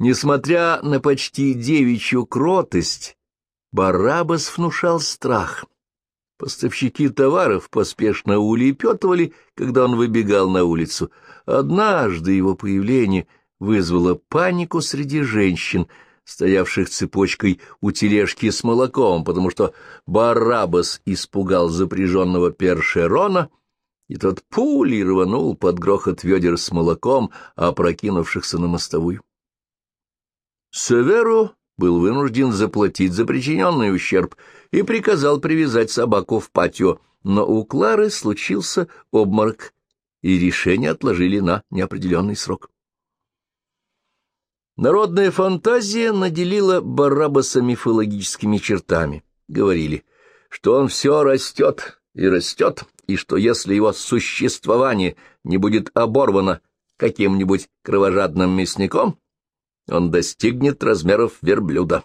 Несмотря на почти девичью кротость, Барабас внушал страх. Поставщики товаров поспешно улепетывали, когда он выбегал на улицу. Однажды его появление вызвало панику среди женщин, стоявших цепочкой у тележки с молоком, потому что Барабас испугал запряженного першерона, и тот пулей рванул под грохот ведер с молоком, опрокинувшихся на мостовую. Северо был вынужден заплатить за причиненный ущерб и приказал привязать собаку в патио, но у Клары случился обморок, и решение отложили на неопределенный срок. Народная фантазия наделила Барабаса мифологическими чертами. Говорили, что он все растет и растет, и что если его существование не будет оборвано каким-нибудь кровожадным мясником, он достигнет размеров верблюда.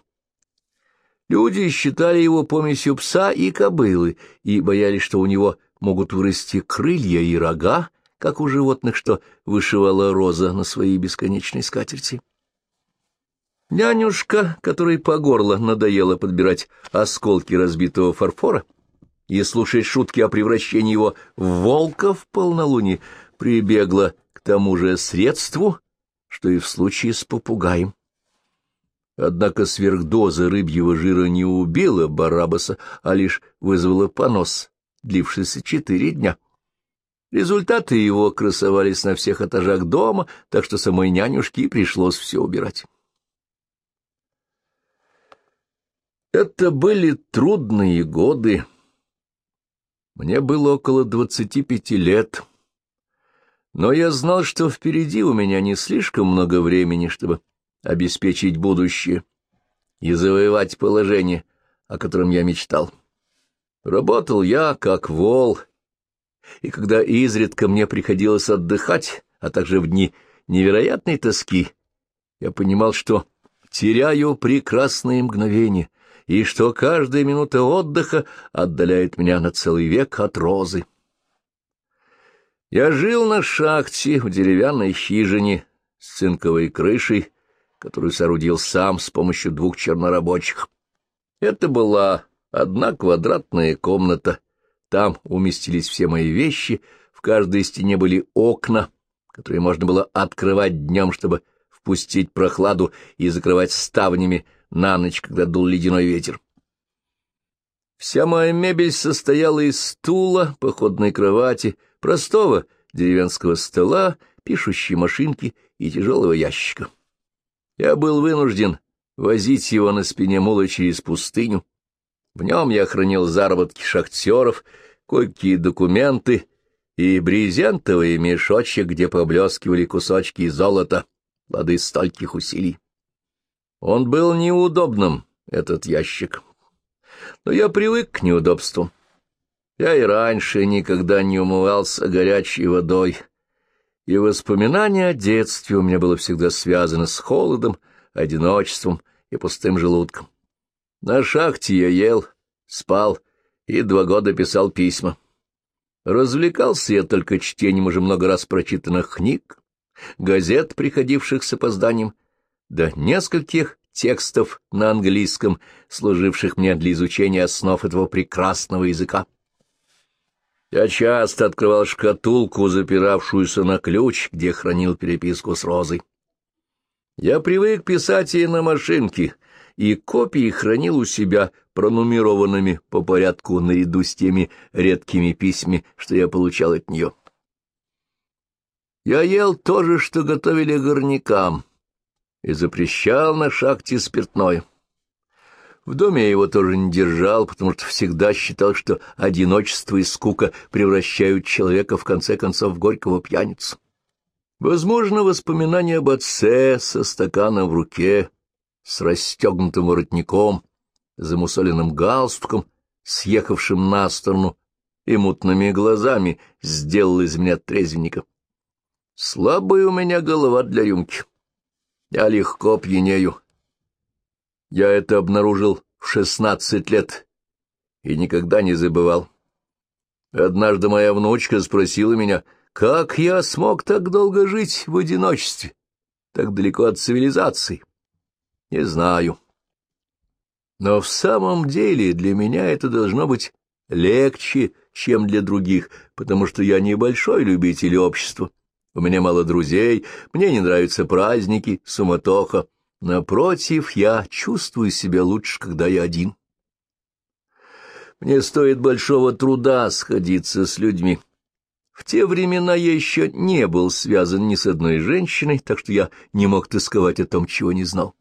Люди считали его помесью пса и кобылы и боялись, что у него могут вырасти крылья и рога, как у животных, что вышивала роза на своей бесконечной скатерти. Нянюшка, которой по горло надоело подбирать осколки разбитого фарфора и слушать шутки о превращении его в волка в полнолуние, прибегла к тому же средству, что и в случае с попугаем. Однако сверхдоза рыбьего жира не убила Барабаса, а лишь вызвала понос, длившийся четыре дня. Результаты его красовались на всех этажах дома, так что самой нянюшке пришлось все убирать. Это были трудные годы. Мне было около двадцати пяти лет. Но я знал, что впереди у меня не слишком много времени, чтобы обеспечить будущее и завоевать положение, о котором я мечтал. Работал я как вол, и когда изредка мне приходилось отдыхать, а также в дни невероятной тоски, я понимал, что теряю прекрасные мгновения, и что каждая минута отдыха отдаляет меня на целый век от розы. Я жил на шахте в деревянной хижине с цинковой крышей, которую соорудил сам с помощью двух чернорабочих. Это была одна квадратная комната. Там уместились все мои вещи, в каждой стене были окна, которые можно было открывать днем, чтобы впустить прохладу и закрывать ставнями на ночь, когда дул ледяной ветер. Вся моя мебель состояла из стула, походной кровати, простого деревенского стола, пишущей машинки и тяжелого ящика. Я был вынужден возить его на спине мула через пустыню. В нем я хранил заработки шахтеров, кое-какие документы и брезентовый мешочек, где поблескивали кусочки золота, плоды стольких усилий. Он был неудобным, этот ящик, но я привык к неудобству. Я и раньше никогда не умывался горячей водой, и воспоминания о детстве у меня было всегда связано с холодом, одиночеством и пустым желудком. На шахте я ел, спал и два года писал письма. Развлекался я только чтением уже много раз прочитанных книг, газет, приходивших с опозданием, да нескольких текстов на английском, служивших мне для изучения основ этого прекрасного языка. Я часто открывал шкатулку, запиравшуюся на ключ, где хранил переписку с Розой. Я привык писать ей на машинке, и копии хранил у себя пронумерованными по порядку наряду с теми редкими письмами, что я получал от нее. Я ел то же, что готовили горнякам, и запрещал на шахте спиртное. В доме я его тоже не держал, потому что всегда считал, что одиночество и скука превращают человека в конце концов в горького пьяницу. Возможно, воспоминания об отце со стаканом в руке, с расстегнутым воротником, замусоленным галстуком, съехавшим на сторону и мутными глазами, сделал из меня трезвенника. Слабая у меня голова для рюмки. Я легко пьянею я это обнаружил в шестнадцать лет и никогда не забывал. Однажды моя внучка спросила меня, как я смог так долго жить в одиночестве, так далеко от цивилизации? Не знаю. Но в самом деле для меня это должно быть легче, чем для других, потому что я небольшой любитель общества. У меня мало друзей, мне не нравятся праздники, суматоха. Напротив, я чувствую себя лучше, когда я один. Мне стоит большого труда сходиться с людьми. В те времена я еще не был связан ни с одной женщиной, так что я не мог тосковать о том, чего не знал.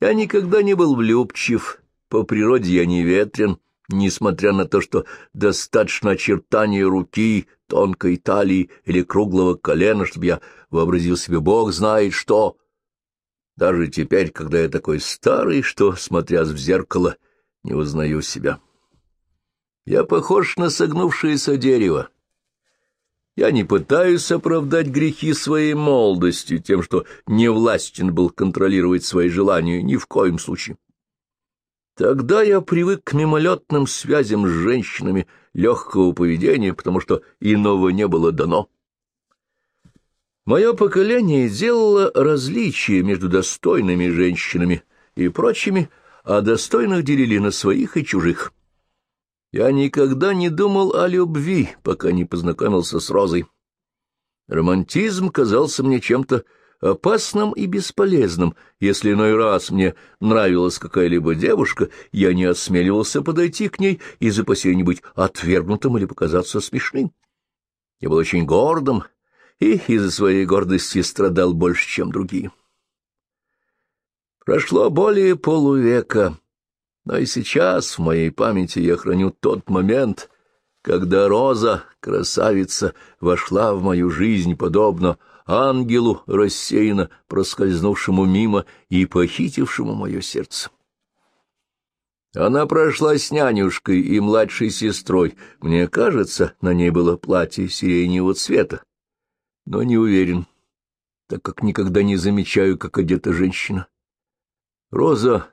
Я никогда не был влюбчив, по природе я не ветрен, несмотря на то, что достаточно очертания руки, тонкой талии или круглого колена, чтобы я вообразил себе Бог знает что. Даже теперь, когда я такой старый, что, смотря в зеркало, не узнаю себя. Я похож на согнувшееся дерево. Я не пытаюсь оправдать грехи своей молодости тем, что не властен был контролировать свои желания ни в коем случае. Тогда я привык к мимолетным связям с женщинами легкого поведения, потому что иного не было дано. Мое поколение делало различия между достойными женщинами и прочими, а достойных делили на своих и чужих. Я никогда не думал о любви, пока не познакомился с Розой. Романтизм казался мне чем-то опасным и бесполезным. Если иной раз мне нравилась какая-либо девушка, я не осмеливался подойти к ней из опасения быть отвергнутым или показаться смешным. Я был очень гордым и из-за своей гордости страдал больше, чем другие. Прошло более полувека, но и сейчас в моей памяти я храню тот момент, когда Роза, красавица, вошла в мою жизнь подобно ангелу, рассеянно проскользнувшему мимо и похитившему мое сердце. Она прошла с нянюшкой и младшей сестрой. Мне кажется, на ней было платье сиреневого цвета, но не уверен, так как никогда не замечаю, как одета женщина. Роза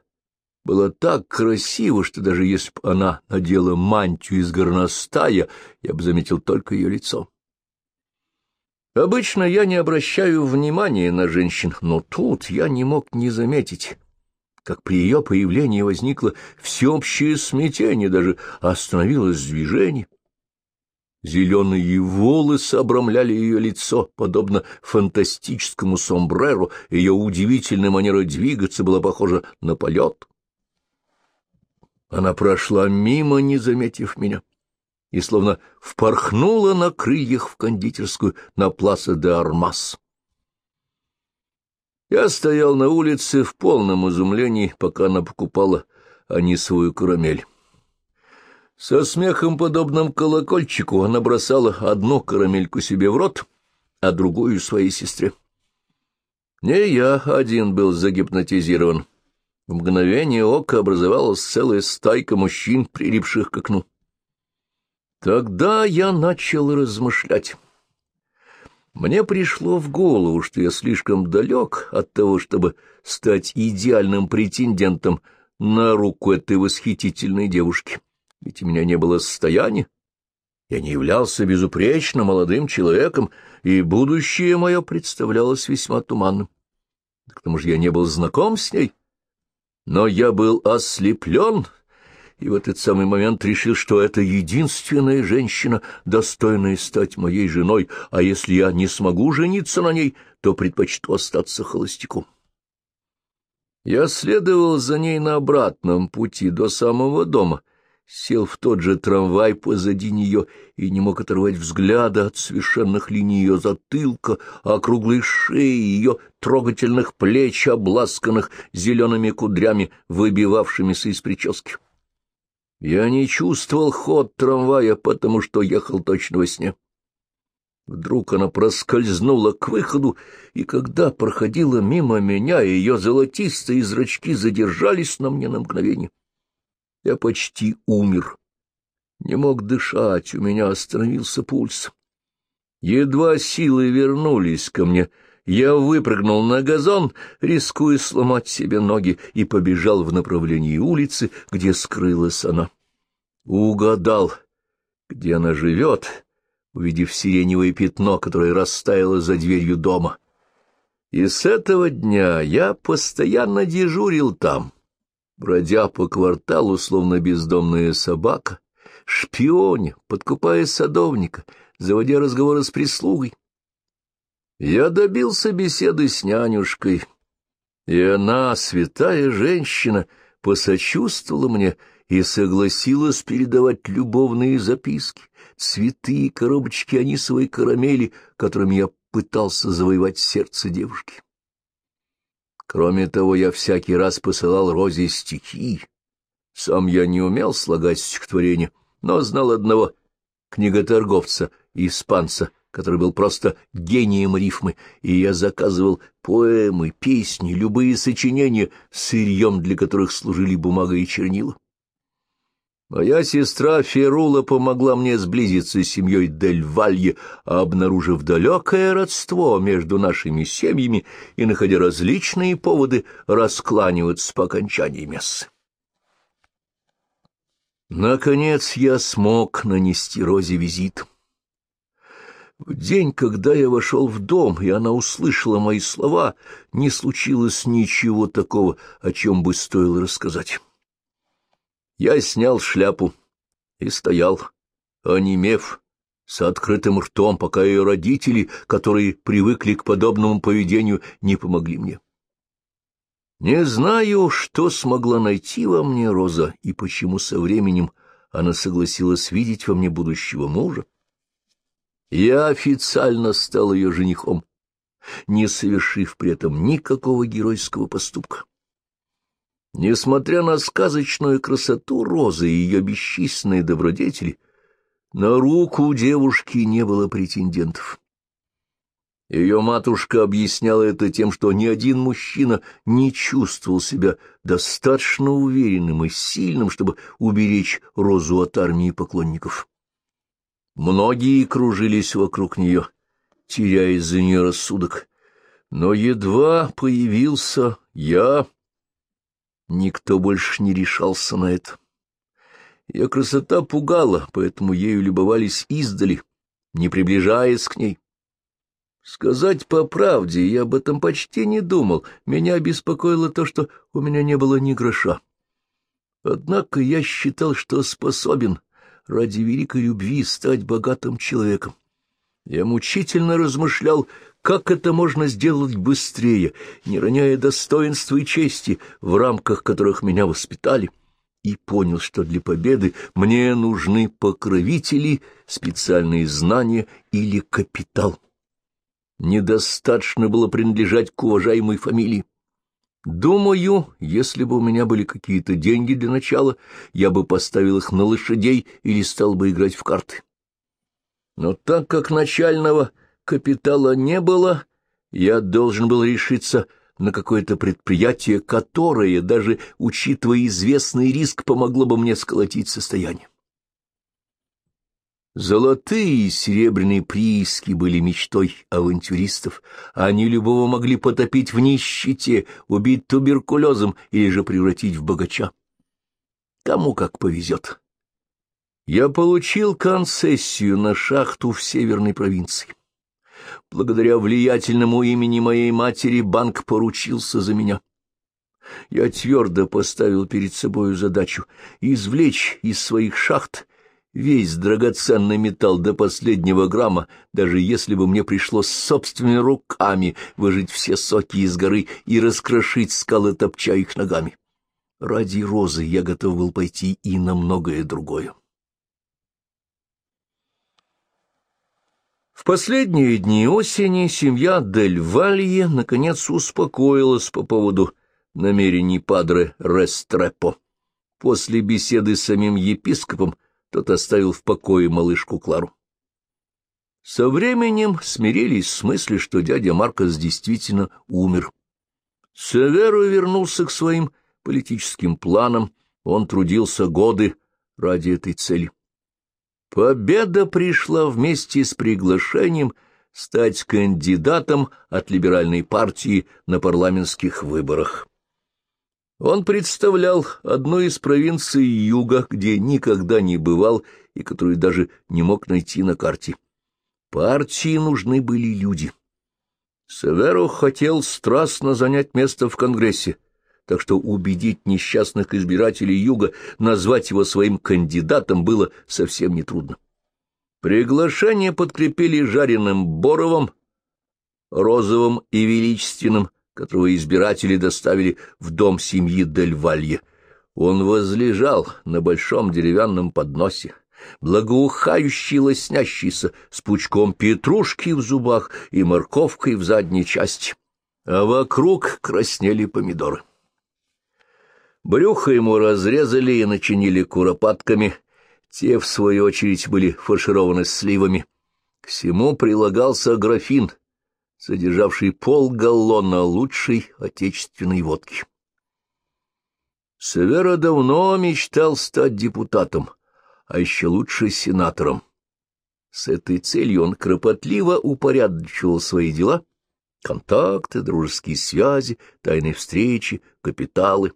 было так красиво, что даже если бы она надела мантию из горностая, я бы заметил только ее лицо. Обычно я не обращаю внимания на женщин, но тут я не мог не заметить, как при ее появлении возникло всеобщее смятение, даже остановилось движение. Зеленые волосы обрамляли ее лицо, подобно фантастическому сомбреру, ее удивительная манера двигаться была похожа на полет. Она прошла мимо, не заметив меня, и словно впорхнула на крыльях в кондитерскую на Пласа де Армас. Я стоял на улице в полном изумлении, пока она покупала анисовую карамель. Со смехом, подобным колокольчику, она бросала одну карамельку себе в рот, а другую своей сестре. Не я один был загипнотизирован. В мгновение ока образовалась целая стайка мужчин, прилипших к окну. Тогда я начал размышлять. Мне пришло в голову, что я слишком далек от того, чтобы стать идеальным претендентом на руку этой восхитительной девушки. Ведь у меня не было состояния. Я не являлся безупречно молодым человеком, и будущее мое представлялось весьма туманным. К тому же я не был знаком с ней. Но я был ослеплен, и в этот самый момент решил, что это единственная женщина, достойная стать моей женой, а если я не смогу жениться на ней, то предпочту остаться холостяком. Я следовал за ней на обратном пути до самого дома — сел в тот же трамвай позади нее и не мог оторвать взгляда от совершенных линий ее затылка, округлой шеи, ее трогательных плеч, обласканных зелеными кудрями, выбивавшимися из прически. Я не чувствовал ход трамвая, потому что ехал точно во сне. Вдруг она проскользнула к выходу, и когда проходила мимо меня, ее золотистые зрачки задержались на мне на мгновение. Я почти умер. Не мог дышать, у меня остановился пульс. Едва силы вернулись ко мне, я выпрыгнул на газон, рискуя сломать себе ноги, и побежал в направлении улицы, где скрылась она. Угадал, где она живет, увидев сиреневое пятно, которое растаяло за дверью дома. И с этого дня я постоянно дежурил там, бродя по кварталу, словно бездомная собака, шпионе, подкупая садовника, заводя разговоры с прислугой. Я добился беседы с нянюшкой, и она, святая женщина, посочувствовала мне и согласилась передавать любовные записки, цветы и коробочки анисовой карамели, которыми я пытался завоевать сердце девушки. Кроме того, я всякий раз посылал Розе стихи. Сам я не умел слагать стихотворения, но знал одного книготорговца, испанца, который был просто гением рифмы, и я заказывал поэмы, песни, любые сочинения, сырьем для которых служили бумага и чернила. Моя сестра Ферула помогла мне сблизиться с семьей Дель Валье, обнаружив далекое родство между нашими семьями и находя различные поводы раскланиваться по окончании мессы. Наконец я смог нанести Розе визит. В день, когда я вошел в дом, и она услышала мои слова, не случилось ничего такого, о чем бы стоило рассказать. Я снял шляпу и стоял, онемев, с открытым ртом, пока ее родители, которые привыкли к подобному поведению, не помогли мне. Не знаю, что смогла найти во мне Роза и почему со временем она согласилась видеть во мне будущего мужа. Я официально стал ее женихом, не совершив при этом никакого геройского поступка. Несмотря на сказочную красоту розы и ее бесчисленные добродетели, на руку девушки не было претендентов. Ее матушка объясняла это тем, что ни один мужчина не чувствовал себя достаточно уверенным и сильным, чтобы уберечь розу от армии поклонников. Многие кружились вокруг нее, теряя из-за нее рассудок, но едва появился я Никто больше не решался на это. Ее красота пугала, поэтому ею любовались издали, не приближаясь к ней. Сказать по правде, я об этом почти не думал. Меня беспокоило то, что у меня не было ни гроша. Однако я считал, что способен ради великой любви стать богатым человеком. Я мучительно размышлял, как это можно сделать быстрее, не роняя достоинства и чести, в рамках которых меня воспитали? И понял, что для победы мне нужны покровители, специальные знания или капитал. Недостаточно было принадлежать к уважаемой фамилии. Думаю, если бы у меня были какие-то деньги для начала, я бы поставил их на лошадей или стал бы играть в карты. Но так как начального капитала не было, я должен был решиться на какое-то предприятие, которое, даже учитывая известный риск, помогло бы мне сколотить состояние. Золотые и серебряные прииски были мечтой авантюристов, они любого могли потопить в нищете, убить туберкулезом или же превратить в богача. Кому как повезет. Я получил концессию на шахту в северной провинции. Благодаря влиятельному имени моей матери банк поручился за меня. Я твердо поставил перед собою задачу извлечь из своих шахт весь драгоценный металл до последнего грамма, даже если бы мне пришлось собственными руками выжать все соки из горы и раскрошить скалы, топча их ногами. Ради розы я готов был пойти и на многое другое. В последние дни осени семья Дель Валье наконец успокоилась по поводу намерений падре Рестрепо. После беседы с самим епископом тот оставил в покое малышку Клару. Со временем смирились с мыслью, что дядя Маркос действительно умер. Северо вернулся к своим политическим планам, он трудился годы ради этой цели. Победа пришла вместе с приглашением стать кандидатом от либеральной партии на парламентских выборах. Он представлял одну из провинций юга, где никогда не бывал и которую даже не мог найти на карте. Партии нужны были люди. Северо хотел страстно занять место в Конгрессе, так что убедить несчастных избирателей Юга назвать его своим кандидатом было совсем нетрудно. Приглашение подкрепили жареным Боровым, розовым и величественным, которого избиратели доставили в дом семьи Дель. Он возлежал на большом деревянном подносе, благоухающий лоснящийся, с пучком петрушки в зубах и морковкой в задней части, а вокруг краснели помидоры. Брюхо ему разрезали и начинили куропатками, те, в свою очередь, были фаршированы сливами. К всему прилагался графин, содержавший полгаллона лучшей отечественной водки. Севера давно мечтал стать депутатом, а еще лучше сенатором. С этой целью он кропотливо упорядочивал свои дела, контакты, дружеские связи, тайные встречи, капиталы.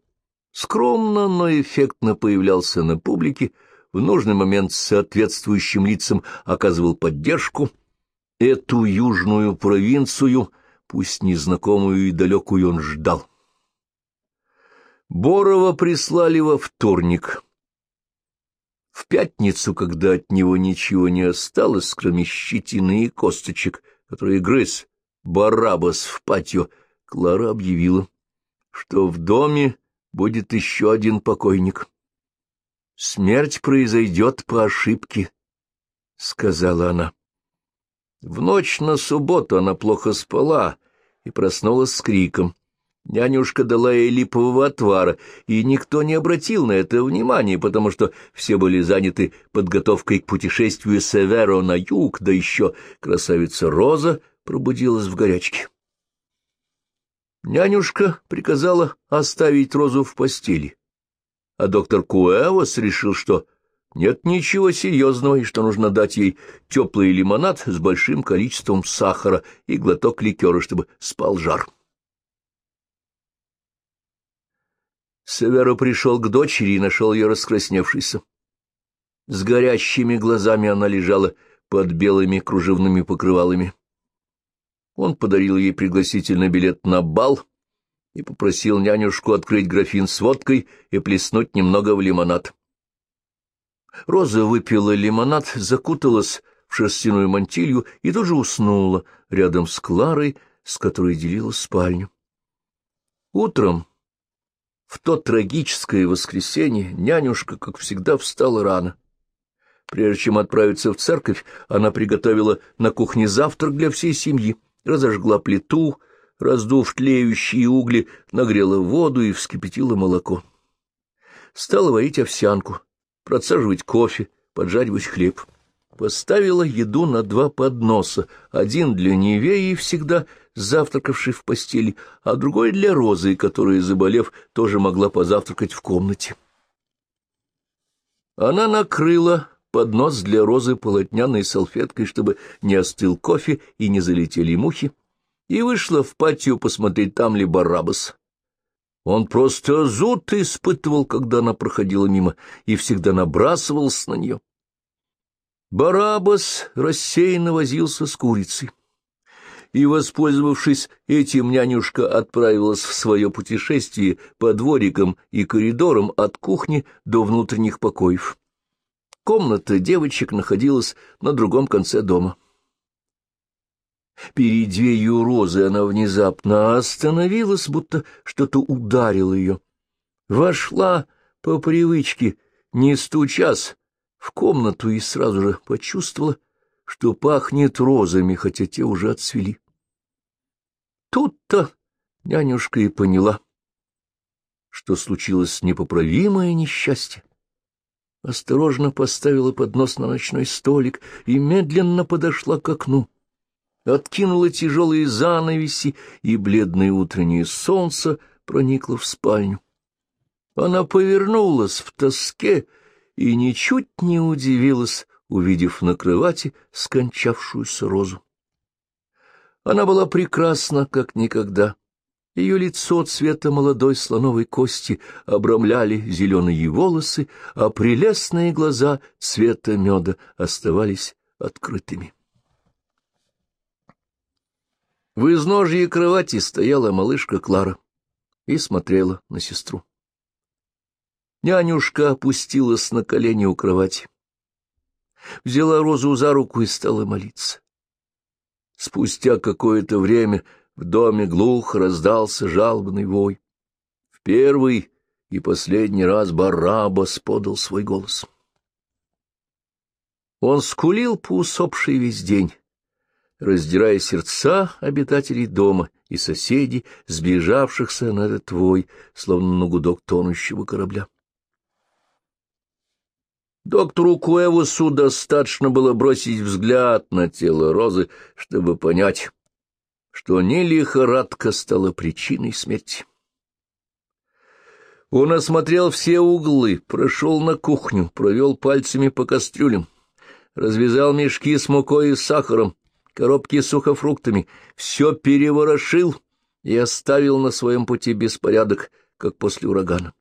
Скромно, но эффектно появлялся на публике, в нужный момент соответствующим лицам оказывал поддержку. Эту южную провинцию, пусть незнакомую и далекую, он ждал. Борова прислали во вторник. В пятницу, когда от него ничего не осталось, кроме щетины и косточек, которые грыз Барабас в патио, Клара объявила, что в доме будет еще один покойник. Смерть произойдет по ошибке, — сказала она. В ночь на субботу она плохо спала и проснулась с криком. Нянюшка дала ей липового отвара, и никто не обратил на это внимания, потому что все были заняты подготовкой к путешествию Северо на юг, да еще красавица Роза пробудилась в горячке. Нянюшка приказала оставить Розу в постели, а доктор Куэвос решил, что нет ничего серьезного и что нужно дать ей теплый лимонад с большим количеством сахара и глоток ликера, чтобы спал жар. Северо пришел к дочери и нашел ее раскрасневшейся. С горящими глазами она лежала под белыми кружевными покрывалами. Он подарил ей пригласительный билет на бал — и попросил нянюшку открыть графин с водкой и плеснуть немного в лимонад. Роза выпила лимонад, закуталась в шерстяную мантилью и тоже уснула рядом с Кларой, с которой делила спальню. Утром, в то трагическое воскресенье, нянюшка, как всегда, встала рано. Прежде чем отправиться в церковь, она приготовила на кухне завтрак для всей семьи, разожгла плиту, раздув тлеющие угли, нагрела воду и вскипятила молоко. Стала варить овсянку, процеживать кофе, поджаривать хлеб. Поставила еду на два подноса, один для Невеи, всегда завтракавшей в постели, а другой для Розы, которая, заболев, тоже могла позавтракать в комнате. Она накрыла поднос для Розы полотняной салфеткой, чтобы не остыл кофе и не залетели мухи, и вышла в патио посмотреть, там ли Барабас. Он просто зуд испытывал, когда она проходила мимо, и всегда набрасывался на нее. Барабас рассеянно возился с курицей. И, воспользовавшись этим, нянюшка отправилась в свое путешествие по дворикам и коридорам от кухни до внутренних покоев. Комната девочек находилась на другом конце дома. Перед дверью розы она внезапно остановилась, будто что-то ударило ее. Вошла по привычке, не стучас, в комнату и сразу же почувствовала, что пахнет розами, хотя те уже отцвели. Тут-то нянюшка и поняла, что случилось непоправимое несчастье. Осторожно поставила поднос на ночной столик и медленно подошла к окну откинула тяжелые занавеси, и бледное утреннее солнце проникло в спальню. Она повернулась в тоске и ничуть не удивилась, увидев на кровати скончавшуюся розу. Она была прекрасна, как никогда. Ее лицо цвета молодой слоновой кости обрамляли зеленые волосы, а прелестные глаза цвета меда оставались открытыми. В изножье кровати стояла малышка Клара и смотрела на сестру. Нянюшка опустилась на колени у кровати, взяла Розу за руку и стала молиться. Спустя какое-то время в доме глухо раздался жалобный вой. В первый и последний раз Барабас подал свой голос. Он скулил по усопшей весь день, раздирая сердца обитателей дома и соседей, сбежавшихся на этот вой, словно на гудок тонущего корабля. Доктору Куэвусу достаточно было бросить взгляд на тело Розы, чтобы понять, что не лихорадка стала причиной смерти. Он осмотрел все углы, прошел на кухню, провел пальцами по кастрюлям, развязал мешки с мукой и сахаром, коробки с сухофруктами, все переворошил и оставил на своем пути беспорядок, как после урагана.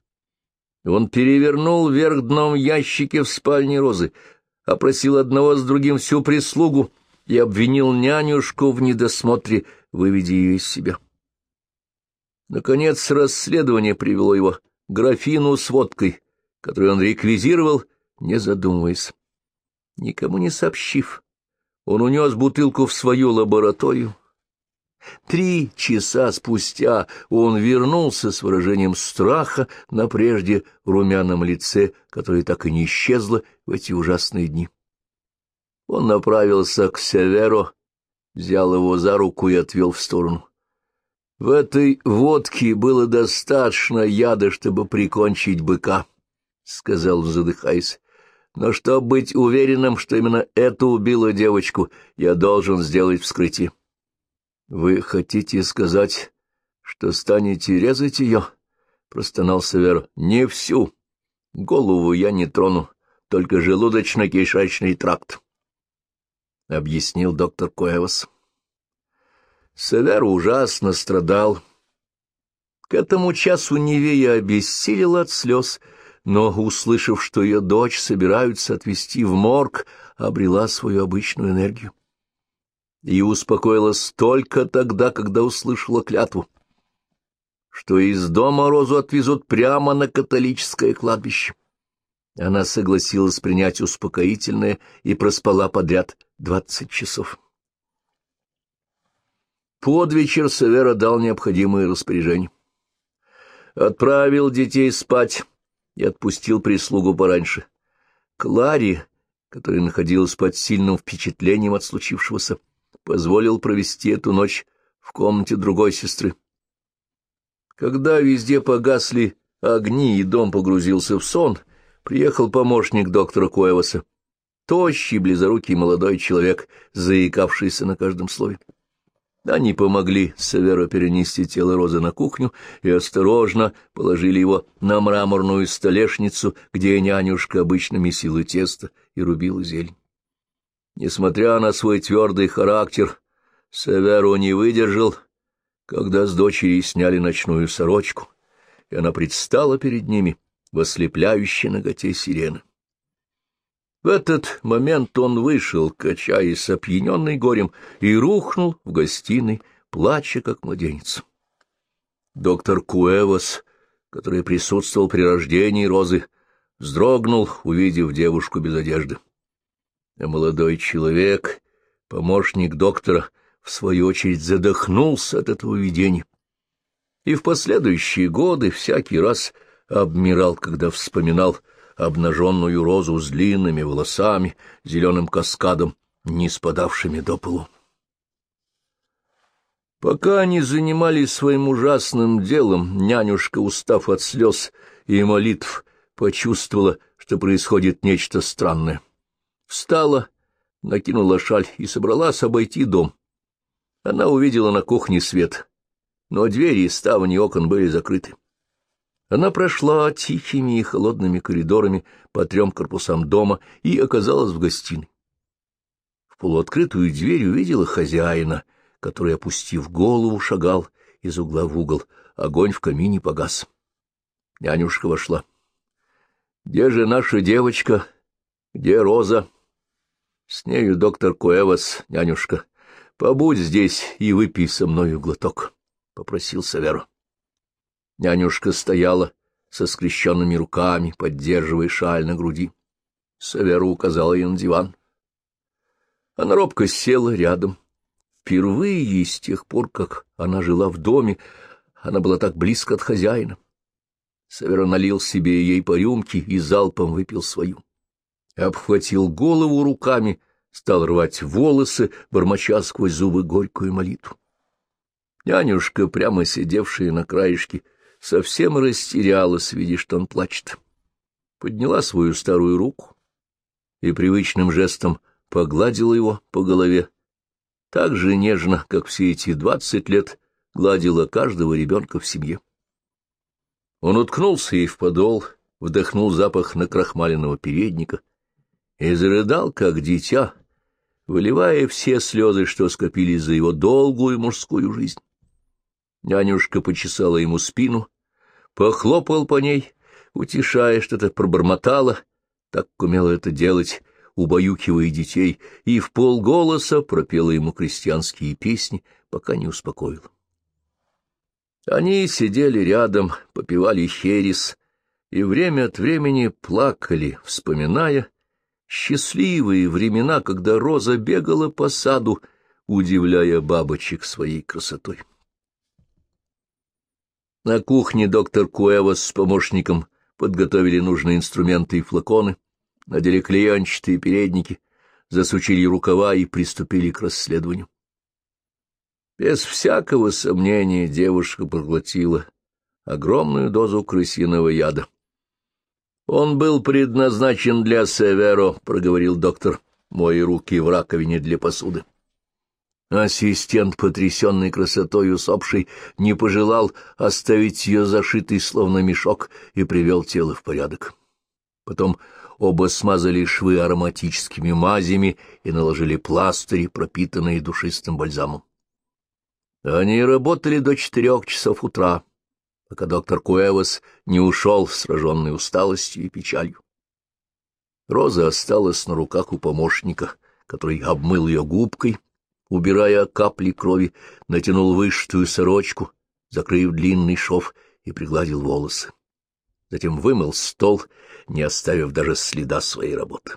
Он перевернул вверх дном ящики в спальне Розы, опросил одного с другим всю прислугу и обвинил нянюшку в недосмотре, выведя ее из себя. Наконец расследование привело его к графину с водкой, которую он реквизировал, не задумываясь. Никому не сообщив, он унес бутылку в свою лабораторию, Три часа спустя он вернулся с выражением страха на прежде румяном лице, которое так и не исчезло в эти ужасные дни. Он направился к Северо, взял его за руку и отвел в сторону. В этой водке было достаточно яда, чтобы прикончить быка, — сказал он, задыхаясь. Но чтобы быть уверенным, что именно это убило девочку, я должен сделать вскрытие. — Вы хотите сказать, что станете резать ее? — простонал Север. — Не всю. Голову я не трону, только желудочно-кишечный тракт, — объяснил доктор Коэвас. Север ужасно страдал. К этому часу Невея обессилила от слез, но, услышав, что ее дочь собираются отвезти в морг, обрела свою обычную энергию и успокоилась только тогда, когда услышала клятву, что из дома Розу отвезут прямо на католическое кладбище. Она согласилась принять успокоительное и проспала подряд двадцать часов. Под вечер Севера дал необходимые распоряжения. Отправил детей спать и отпустил прислугу пораньше. Кларе, которая находилась под сильным впечатлением от случившегося, позволил провести эту ночь в комнате другой сестры. Когда везде погасли огни и дом погрузился в сон, приехал помощник доктора Коеваса, тощий, близорукий молодой человек, заикавшийся на каждом слове. Они помогли Саверу перенести тело Розы на кухню и осторожно положили его на мраморную столешницу, где нянюшка обычно месила тесто и рубила зелень. Несмотря на свой твердый характер, Северо не выдержал, когда с дочерей сняли ночную сорочку, и она предстала перед ними в ослепляющей ноготе сирены. В этот момент он вышел, качаясь опьяненный горем, и рухнул в гостиной, плача, как младенец. Доктор Куэвас, который присутствовал при рождении Розы, вздрогнул, увидев девушку без одежды а молодой человек, помощник доктора, в свою очередь задохнулся от этого видения. И в последующие годы всякий раз обмирал, когда вспоминал обнаженную розу с длинными волосами, зеленым каскадом, не спадавшими до полу. Пока они занимались своим ужасным делом, нянюшка, устав от слез и молитв, почувствовала, что происходит нечто странное. Встала, накинула шаль и собралась обойти дом. Она увидела на кухне свет, но двери и ставни окон были закрыты. Она прошла тихими и холодными коридорами по трем корпусам дома и оказалась в гостиной. В полуоткрытую дверь увидела хозяина, который, опустив голову, шагал из угла в угол. Огонь в камине погас. Нянюшка вошла. — Где же наша девочка? Где Роза? С нею доктор Куэвас, нянюшка. побудь здесь и выпей со мною глоток, — попросил Саверу. Нянюшка стояла со скрещенными руками, поддерживая шаль на груди. Савера указала ей на диван. Она робко села рядом. Впервые с тех пор, как она жила в доме, она была так близко от хозяина. Савера налил себе ей по рюмке и залпом выпил свою. Обхватил голову руками, стал рвать волосы, бормоча сквозь зубы горькую молитву. Нянюшка, прямо сидевшая на краешке, совсем растерялась, видя, что он плачет. Подняла свою старую руку и привычным жестом погладила его по голове, так же нежно, как все эти двадцать лет гладила каждого ребенка в семье. Он уткнулся ей в подол, вдохнул запах накрахмаленного передника и зарыдал, как дитя, выливая все слезы, что скопились за его долгую мужскую жизнь. Нянюшка почесала ему спину, похлопал по ней, утешая, что-то пробормотала, так умела это делать, убаюкивая детей, и в полголоса пропела ему крестьянские песни, пока не успокоила. Они сидели рядом, попивали херес и время от времени плакали, вспоминая счастливые времена, когда Роза бегала по саду, удивляя бабочек своей красотой. На кухне доктор Куэвас с помощником подготовили нужные инструменты и флаконы, надели клеенчатые передники, засучили рукава и приступили к расследованию. Без всякого сомнения девушка проглотила огромную дозу крысиного яда. «Он был предназначен для Северо», — проговорил доктор, мои руки в раковине для посуды. Ассистент, потрясенный красотой усопшей, не пожелал оставить ее зашитой, словно мешок, и привел тело в порядок. Потом оба смазали швы ароматическими мазями и наложили пластыри, пропитанные душистым бальзамом. Они работали до четырех часов утра, пока доктор Куэвас не ушел, сраженный усталостью и печалью. Роза осталась на руках у помощника, который обмыл ее губкой, убирая капли крови, натянул вышитую сорочку, закрыв длинный шов и пригладил волосы. Затем вымыл стол, не оставив даже следа своей работы.